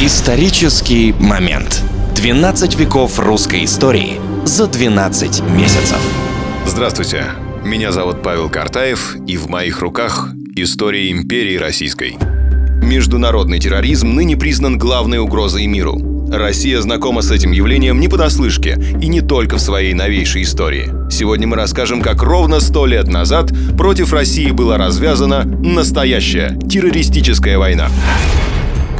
Исторический момент. 12 веков русской истории за 12 месяцев. Здравствуйте, меня зовут Павел Картаев, и в моих руках история империи российской. Международный терроризм ныне признан главной угрозой миру. Россия знакома с этим явлением не понаслышке и не только в своей новейшей истории. Сегодня мы расскажем, как ровно сто лет назад против России была развязана настоящая террористическая война.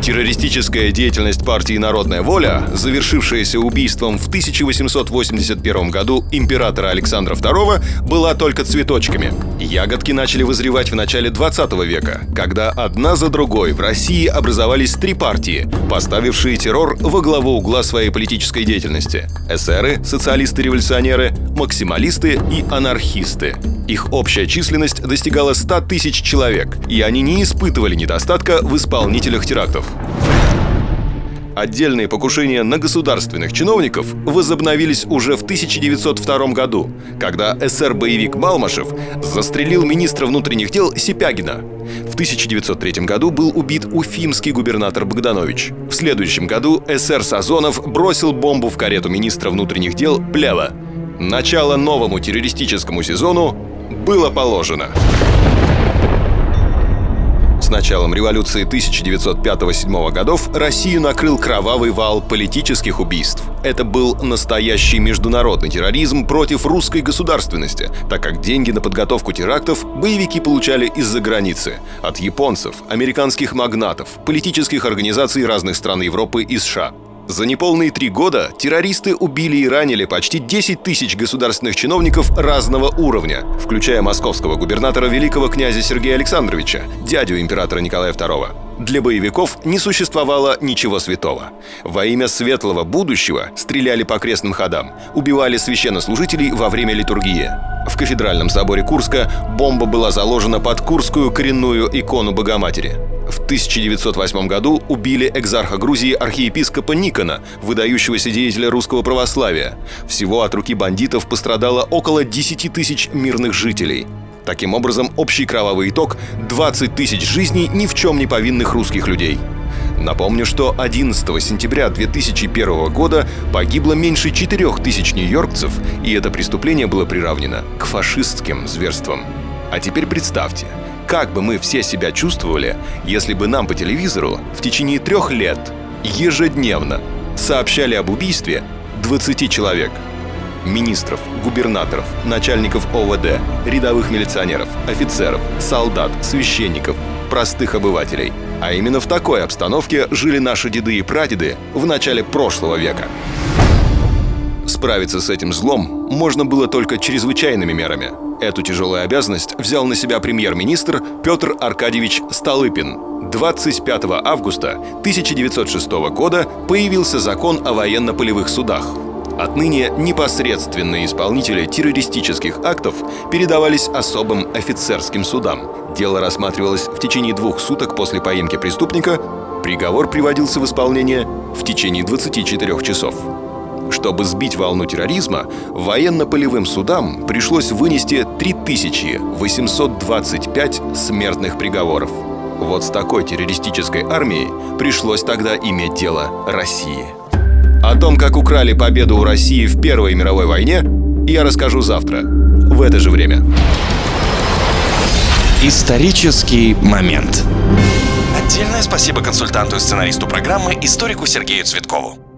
Террористическая деятельность партии «Народная воля», завершившаяся убийством в 1881 году императора Александра II, была только цветочками. Ягодки начали вызревать в начале 20 века, когда одна за другой в России образовались три партии, поставившие террор во главу угла своей политической деятельности. Эсеры, социалисты-революционеры, максималисты и анархисты. Их общая численность достигала 100 тысяч человек, и они не испытывали недостатка в исполнителях терактов. Отдельные покушения на государственных чиновников возобновились уже в 1902 году, когда СР-боевик Балмашев застрелил министра внутренних дел Сипягина. В 1903 году был убит уфимский губернатор Богданович. В следующем году СР Сазонов бросил бомбу в карету министра внутренних дел Плева. Начало новому террористическому сезону было положено. С началом революции 1905-1907 годов Россию накрыл кровавый вал политических убийств. Это был настоящий международный терроризм против русской государственности, так как деньги на подготовку терактов боевики получали из-за границы. От японцев, американских магнатов, политических организаций разных стран Европы и США. За неполные три года террористы убили и ранили почти 10 тысяч государственных чиновников разного уровня, включая московского губернатора великого князя Сергея Александровича, дядю императора Николая II. Для боевиков не существовало ничего святого. Во имя светлого будущего стреляли по крестным ходам, убивали священнослужителей во время литургии. В кафедральном соборе Курска бомба была заложена под курскую коренную икону Богоматери. В 1908 году убили экзарха Грузии архиепископа Никона, выдающегося деятеля русского православия. Всего от руки бандитов пострадало около 10 тысяч мирных жителей. Таким образом, общий кровавый итог – 20 тысяч жизней ни в чем не повинных русских людей. Напомню, что 11 сентября 2001 года погибло меньше 4 тысяч нью-йоркцев, и это преступление было приравнено к фашистским зверствам. А теперь представьте – как бы мы все себя чувствовали, если бы нам по телевизору в течение трех лет ежедневно сообщали об убийстве 20 человек? Министров, губернаторов, начальников ОВД, рядовых милиционеров, офицеров, солдат, священников, простых обывателей. А именно в такой обстановке жили наши деды и прадеды в начале прошлого века. Справиться с этим злом можно было только чрезвычайными мерами – Эту тяжелую обязанность взял на себя премьер-министр Петр Аркадьевич Столыпин. 25 августа 1906 года появился закон о военно-полевых судах. Отныне непосредственные исполнители террористических актов передавались особым офицерским судам. Дело рассматривалось в течение двух суток после поимки преступника, приговор приводился в исполнение в течение 24 часов. Чтобы сбить волну терроризма, военно-полевым судам пришлось вынести 3825 смертных приговоров. Вот с такой террористической армией пришлось тогда иметь дело России. О том, как украли победу у России в Первой мировой войне, я расскажу завтра, в это же время. Исторический момент. Отдельное спасибо консультанту и сценаристу программы, историку Сергею Цветкову.